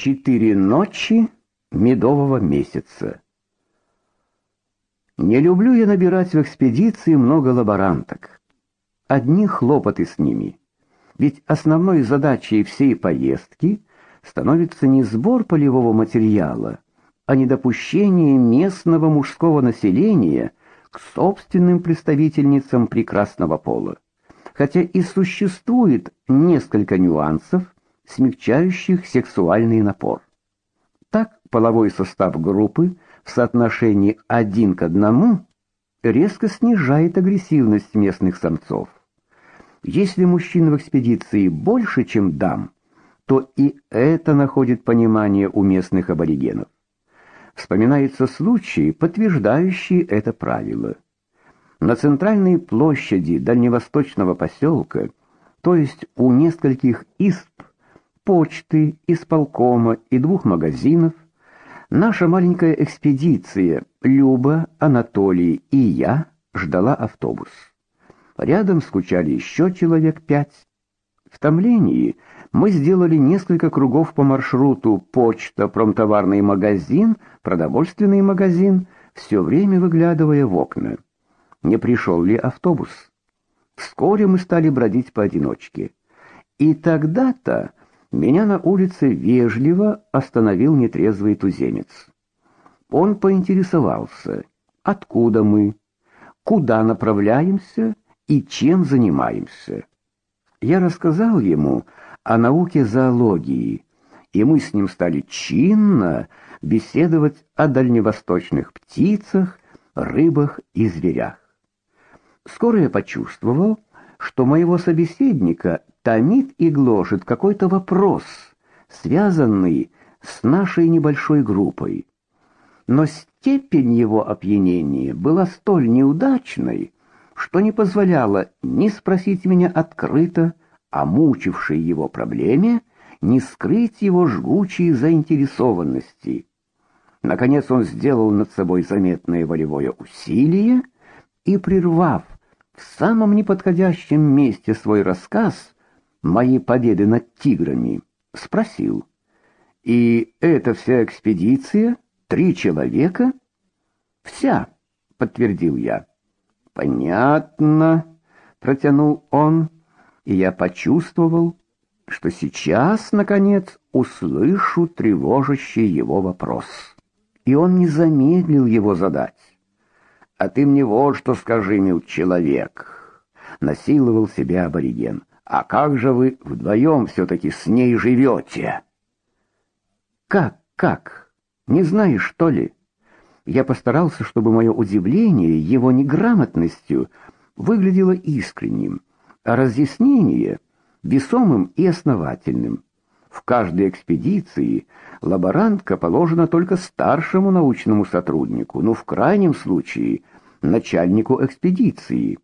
Четыре ночи медового месяца. Не люблю я набирать в экспедиции много лаборанток. Одни хлопоты с ними. Ведь основной задачей всей поездки становится не сбор полевого материала, а недопущение местного мужского населения к собственным представительницам прекрасного пола. Хотя и существует несколько нюансов, смягчающих сексуальный напор. Так половой состав группы в соотношении один к одному резко снижает агрессивность местных самцов. Если мужчин в экспедиции больше, чем дам, то и это находит понимание у местных аборигенов. Вспоминаются случаи, подтверждающие это правило. На центральной площади дальневосточного поселка, то есть у нескольких исп почты, исполкома и двух магазинов, наша маленькая экспедиция Люба, Анатолий и я ждала автобус. Рядом скучали еще человек пять. В томлении мы сделали несколько кругов по маршруту почта, промтоварный магазин, продовольственный магазин, все время выглядывая в окна. Не пришел ли автобус? Вскоре мы стали бродить поодиночке. И тогда-то меня на улице вежливо остановил нетрезвый туземец. Он поинтересовался, откуда мы, куда направляемся и чем занимаемся. Я рассказал ему о науке зоологии, и мы с ним стали чинно беседовать о дальневосточных птицах, рыбах и зверях. Скоро я почувствовал, что моего собеседника томит и гложет какой-то вопрос, связанный с нашей небольшой группой. Но степень его опьянения была столь неудачной, что не позволяла ни спросить меня открыто о мучившей его проблеме, ни скрыть его жгучей заинтересованности. Наконец он сделал над собой заметное волевое усилие и, прервав в самом неподходящем месте свой рассказ моей победы над тиграми, спросил: "И это вся экспедиция? Три человека?" "Вся", подтвердил я. "Понятно", протянул он, и я почувствовал, что сейчас наконец услышу тревожащий его вопрос. И он не замедлил его задать. А ты мне вот что скажи, мил человек, насиловал себя абориген. А как же вы вдвоем все таки с ней живете?» Как, как? Не знаешь, что ли? Я постарался, чтобы мое удивление его неграмотностью выглядело искренним, а разъяснение весомым и основательным. В каждой экспедиции лаборантка положена только старшему научному сотруднику, ну в крайнем случае начальнику экспедиции.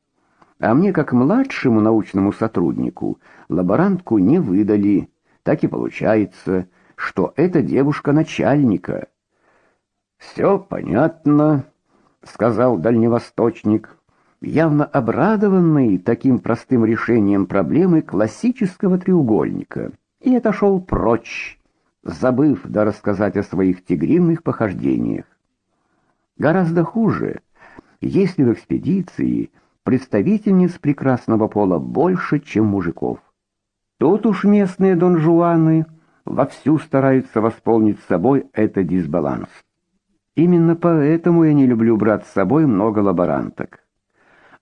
А мне как младшему научному сотруднику лаборантку не выдали. Так и получается, что эта девушка начальника. «Все понятно, сказал дальневосточник, явно обрадованный таким простым решением проблемы классического треугольника и отошел прочь, забыв да рассказать о своих тигриных похождениях. Гораздо хуже, если в экспедиции представительниц прекрасного пола больше, чем мужиков. Тут уж местные донжуаны вовсю стараются восполнить собой этот дисбаланс. Именно поэтому я не люблю брать с собой много лаборанток.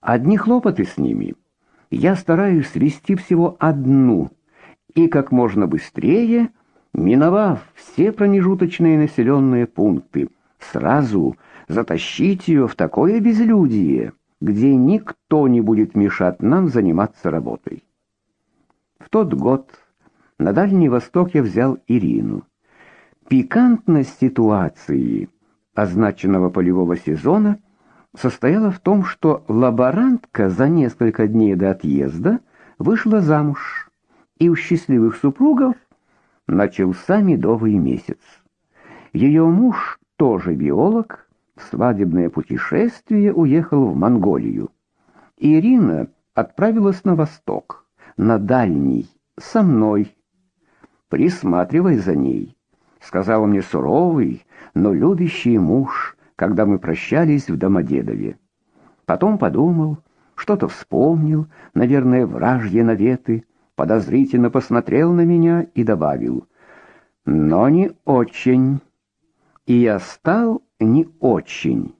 Одни хлопоты с ними. Я стараюсь свести всего одну — и как можно быстрее, миновав все промежуточные населенные пункты, сразу затащить ее в такое безлюдие, где никто не будет мешать нам заниматься работой. В тот год на Дальний Восток я взял Ирину. Пикантность ситуации означенного полевого сезона состояла в том, что лаборантка за несколько дней до отъезда вышла замуж и у счастливых супругов начался медовый месяц. Ее муж, тоже биолог, свадебное путешествие уехал в Монголию. Ирина отправилась на восток, на дальний, со мной. Присматривай за ней. сказал мне суровый, но любящий муж, когда мы прощались в Домодедове. Потом подумал, что-то вспомнил, наверное, вражье наветы, подозрительно посмотрел на меня и добавил: "Но не очень". И я стал не очень